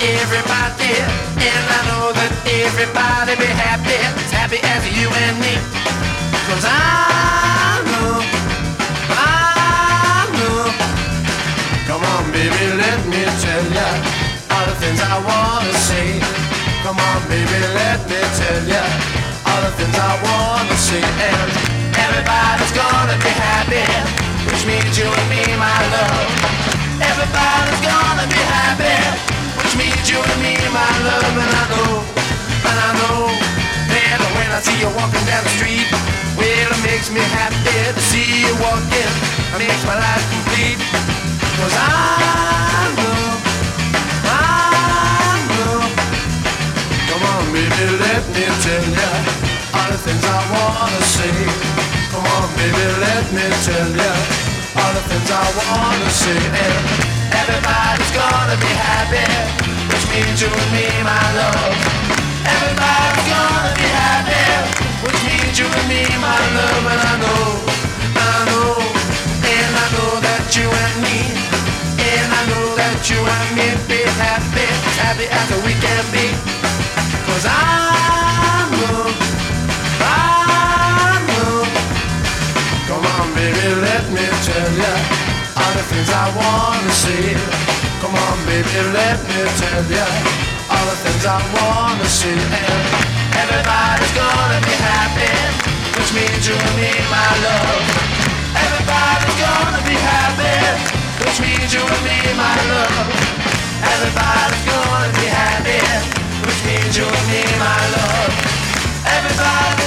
everybody. And I know that everybody be happy, as happy as you and me. Cause I know, I know. Come on, baby, let me tell ya all the things I wanna say. Come on, baby, let me tell ya all the things I wanna say. And everybody's gonna be happy, which means you and me, my love. Everybody's I see you walking down the street, well, it makes me happy to see you walking. It makes my life complete. Cause I know, I know. Come on, baby, let me tell ya all the things I wanna say. Come on, baby, let me tell ya all the things I wanna say. And everybody's gonna be happy, which means you and me, my love. Everybody's gonna that you and me be happy, happy as we can be. Cause I know, I'm know. Come on, baby, let me tell ya all the things I wanna see. Come on, baby, let me tell ya all the things I wanna say. And everybody's gonna be happy, which means you and me, my love. And me, my love. Everybody